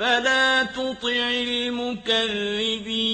فَلَا تُطِعِ الْمُكَذِّبِينَ.